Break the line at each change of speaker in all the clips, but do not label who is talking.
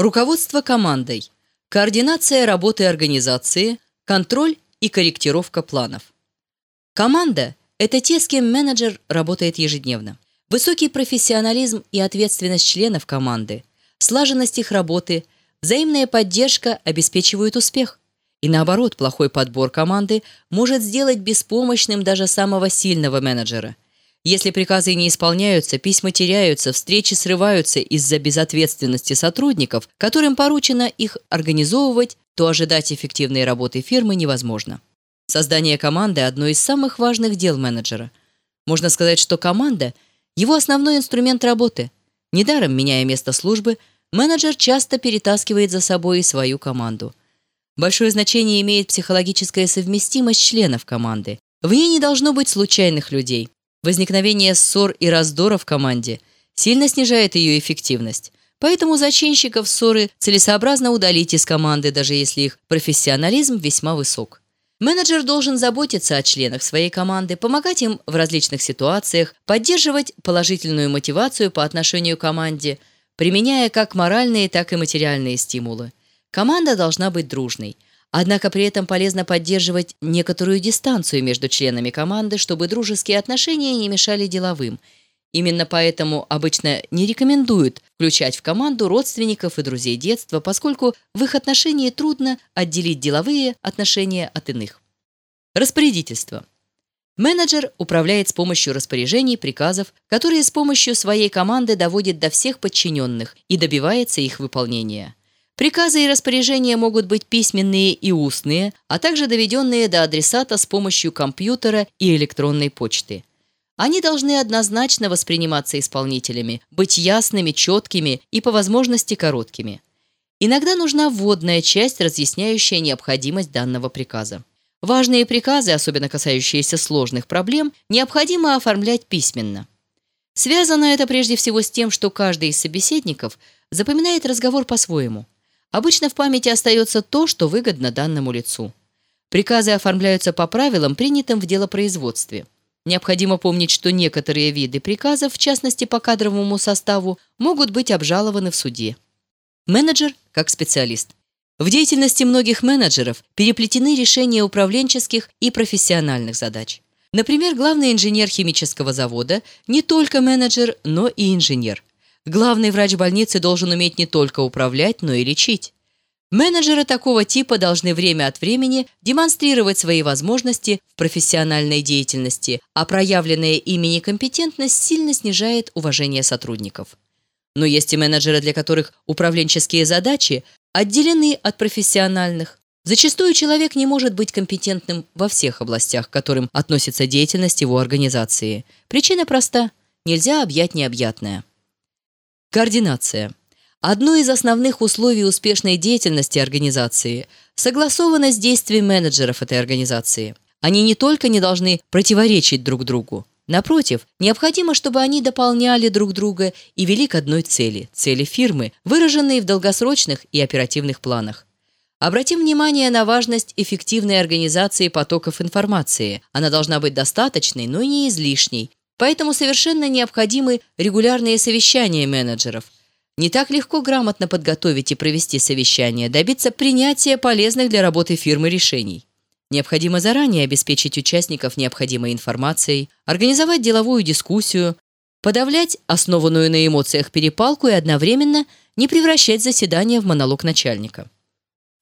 Руководство командой. Координация работы организации, контроль и корректировка планов. Команда – это те, с кем менеджер работает ежедневно. Высокий профессионализм и ответственность членов команды, слаженность их работы, взаимная поддержка обеспечивают успех. И наоборот, плохой подбор команды может сделать беспомощным даже самого сильного менеджера. Если приказы не исполняются, письма теряются, встречи срываются из-за безответственности сотрудников, которым поручено их организовывать, то ожидать эффективной работы фирмы невозможно. Создание команды – одно из самых важных дел менеджера. Можно сказать, что команда – его основной инструмент работы. Недаром, меняя место службы, менеджер часто перетаскивает за собой и свою команду. Большое значение имеет психологическая совместимость членов команды. В ней не должно быть случайных людей. Возникновение ссор и раздора в команде сильно снижает ее эффективность. Поэтому зачинщиков ссоры целесообразно удалить из команды, даже если их профессионализм весьма высок. Менеджер должен заботиться о членах своей команды, помогать им в различных ситуациях, поддерживать положительную мотивацию по отношению к команде, применяя как моральные, так и материальные стимулы. Команда должна быть дружной. Однако при этом полезно поддерживать некоторую дистанцию между членами команды, чтобы дружеские отношения не мешали деловым. Именно поэтому обычно не рекомендуют включать в команду родственников и друзей детства, поскольку в их отношении трудно отделить деловые отношения от иных. Распорядительство. Менеджер управляет с помощью распоряжений, приказов, которые с помощью своей команды доводит до всех подчиненных и добивается их выполнения. Приказы и распоряжения могут быть письменные и устные, а также доведенные до адресата с помощью компьютера и электронной почты. Они должны однозначно восприниматься исполнителями, быть ясными, четкими и по возможности короткими. Иногда нужна вводная часть, разъясняющая необходимость данного приказа. Важные приказы, особенно касающиеся сложных проблем, необходимо оформлять письменно. Связано это прежде всего с тем, что каждый из собеседников запоминает разговор по-своему. Обычно в памяти остается то, что выгодно данному лицу. Приказы оформляются по правилам, принятым в делопроизводстве. Необходимо помнить, что некоторые виды приказов, в частности по кадровому составу, могут быть обжалованы в суде. Менеджер как специалист. В деятельности многих менеджеров переплетены решения управленческих и профессиональных задач. Например, главный инженер химического завода не только менеджер, но и инженер. Главный врач больницы должен уметь не только управлять, но и лечить. Менеджеры такого типа должны время от времени демонстрировать свои возможности в профессиональной деятельности, а проявленная ими некомпетентность сильно снижает уважение сотрудников. Но есть и менеджеры, для которых управленческие задачи отделены от профессиональных. Зачастую человек не может быть компетентным во всех областях, к которым относится деятельность его организации. Причина проста – нельзя объять необъятное. Координация – Одно из основных условий успешной деятельности организации – согласованность действий менеджеров этой организации. Они не только не должны противоречить друг другу, Напротив, необходимо, чтобы они дополняли друг друга и вели к одной цели – цели фирмы, выраженные в долгосрочных и оперативных планах. Обратим внимание на важность эффективной организации потоков информации. Она должна быть достаточной, но не излишней. Поэтому совершенно необходимы регулярные совещания менеджеров – не так легко грамотно подготовить и провести совещание, добиться принятия полезных для работы фирмы решений. Необходимо заранее обеспечить участников необходимой информацией, организовать деловую дискуссию, подавлять основанную на эмоциях перепалку и одновременно не превращать заседание в монолог начальника.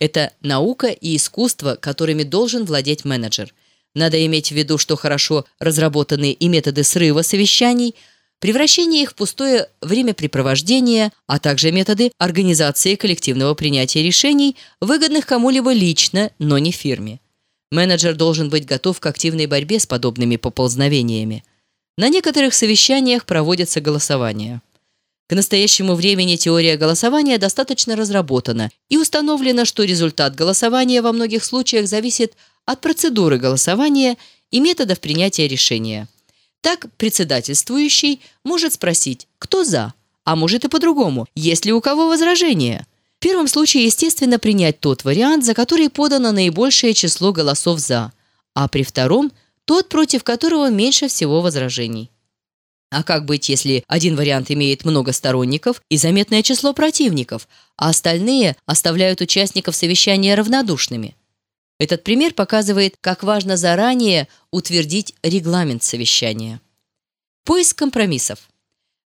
Это наука и искусство, которыми должен владеть менеджер. Надо иметь в виду, что хорошо разработанные и методы срыва совещаний – превращение их в пустое времяпрепровождение, а также методы организации коллективного принятия решений, выгодных кому-либо лично, но не фирме. Менеджер должен быть готов к активной борьбе с подобными поползновениями. На некоторых совещаниях проводятся голосования. К настоящему времени теория голосования достаточно разработана и установлено, что результат голосования во многих случаях зависит от процедуры голосования и методов принятия решения. Так председательствующий может спросить «Кто за?», а может и по-другому «Есть ли у кого возражения?». В первом случае, естественно, принять тот вариант, за который подано наибольшее число голосов «за», а при втором – тот, против которого меньше всего возражений. А как быть, если один вариант имеет много сторонников и заметное число противников, а остальные оставляют участников совещания равнодушными? Этот пример показывает, как важно заранее утвердить регламент совещания. Поиск компромиссов.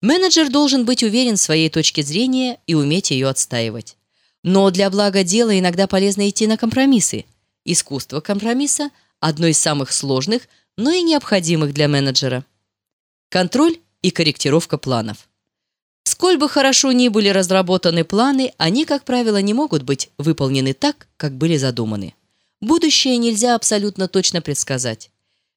Менеджер должен быть уверен в своей точке зрения и уметь ее отстаивать. Но для блага дела иногда полезно идти на компромиссы. Искусство компромисса – одно из самых сложных, но и необходимых для менеджера. Контроль и корректировка планов. Сколь бы хорошо ни были разработаны планы, они, как правило, не могут быть выполнены так, как были задуманы. Будущее нельзя абсолютно точно предсказать.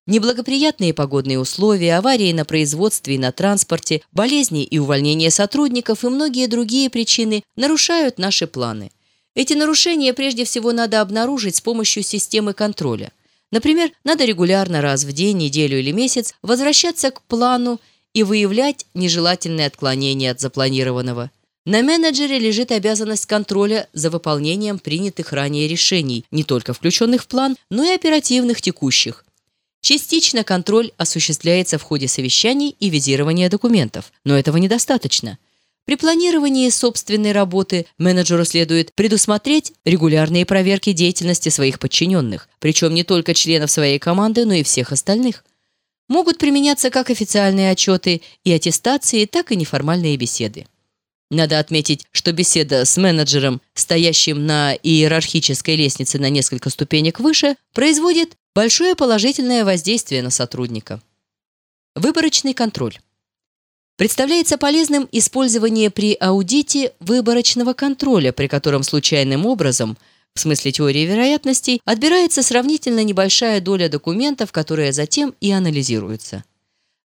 Неблагоприятные погодные условия, аварии на производстве и на транспорте, болезни и увольнение сотрудников и многие другие причины нарушают наши планы. Эти нарушения прежде всего надо обнаружить с помощью системы контроля. Например, надо регулярно раз в день, неделю или месяц возвращаться к плану и выявлять нежелательные отклонения от запланированного. На менеджере лежит обязанность контроля за выполнением принятых ранее решений, не только включенных в план, но и оперативных текущих – Частично контроль осуществляется в ходе совещаний и визирования документов, но этого недостаточно. При планировании собственной работы менеджеру следует предусмотреть регулярные проверки деятельности своих подчиненных, причем не только членов своей команды, но и всех остальных. Могут применяться как официальные отчеты и аттестации, так и неформальные беседы. Надо отметить, что беседа с менеджером, стоящим на иерархической лестнице на несколько ступенек выше, производит Большое положительное воздействие на сотрудника. Выборочный контроль. Представляется полезным использование при аудите выборочного контроля, при котором случайным образом, в смысле теории вероятностей, отбирается сравнительно небольшая доля документов, которые затем и анализируются.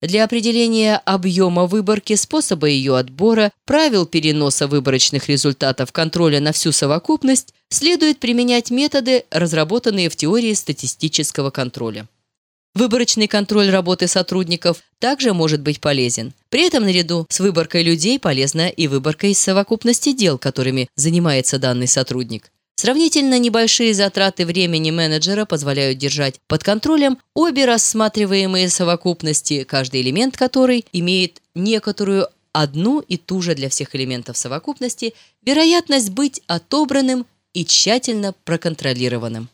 Для определения объема выборки, способа ее отбора, правил переноса выборочных результатов контроля на всю совокупность следует применять методы, разработанные в теории статистического контроля. Выборочный контроль работы сотрудников также может быть полезен. При этом наряду с выборкой людей полезна и выборка из совокупности дел, которыми занимается данный сотрудник. Сравнительно небольшие затраты времени менеджера позволяют держать под контролем обе рассматриваемые совокупности, каждый элемент которой имеет некоторую одну и ту же для всех элементов совокупности вероятность быть отобранным и тщательно проконтролированным.